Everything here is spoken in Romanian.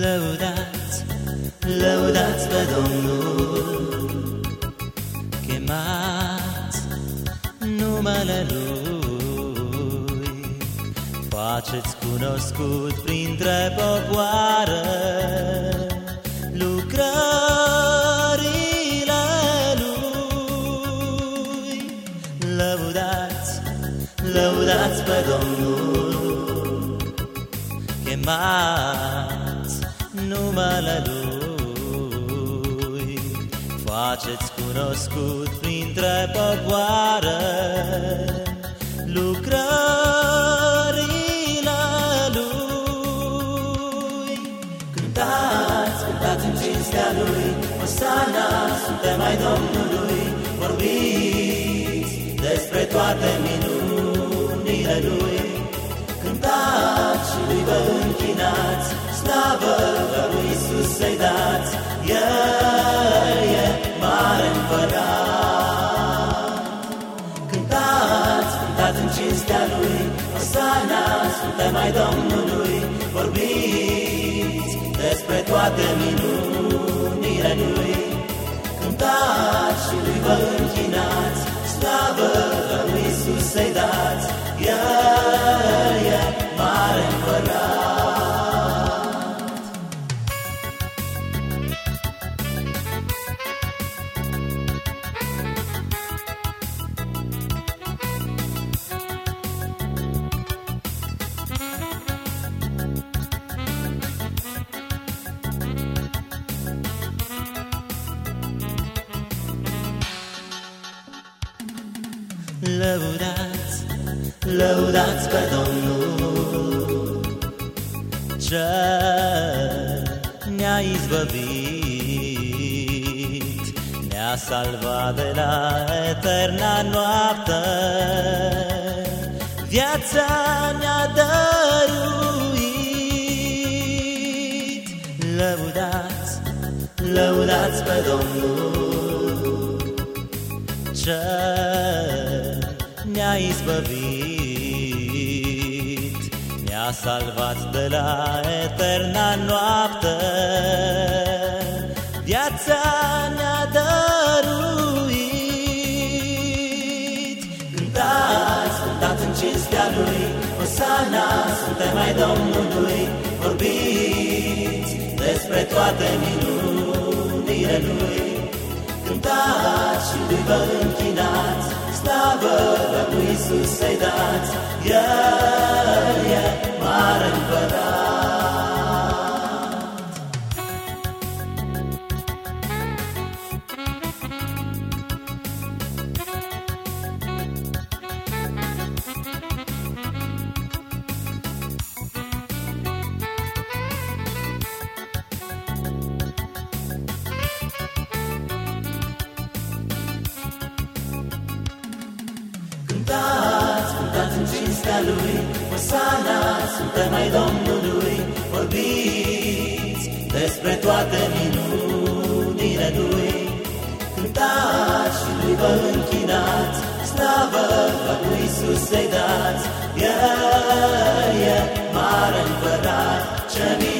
Lăudați, lăudați pe Domnul, chemați numele Lui, faceți cunoscut printre popoare lucrările Lui. Lăudați, lăudați pe Domnul, chemați numele Lui. Faceți cunoscut printre popoare lucrările Lui. Cântați, cântați în cinstea Lui, Osana, suntem ai Domnului, vorbiți despre toate minunile Lui. Cântați și Lui vă închinați, slavă lui Isus să-i dați, El e mare împărat. Cântați, cântați în cinstea Lui, Osana, suntem mai Domnului, vorbiți despre toate minunile Lui. Cântați și Lui vă închinați, slavă lui Isus să-i dați, El Lăudați, lăudați pe Domnul Ce ne-a izbăvit Ne-a salvat de la eterna noapte. Viața ne-a dăruit. Lăudați, lăudați pe Domnul Ce ne-a izbăvit, ne-a salvat de la eterna noapte. Viața ne-a dăruit. Cântați, cântați în cinstea Lui, Osana, suntem ai Domnului, vorbiți despre toate minunile Lui. Cântați și Lui vă închinați, slavă lui Isus să-i dați, El e în cinstea Lui, Osana, suntem ai Domnului, vorbiți despre toate minunile Lui. Cântați și Lui vă închinați, slavă la lui Isus să-i dați, El e mare împărat, ce minunat.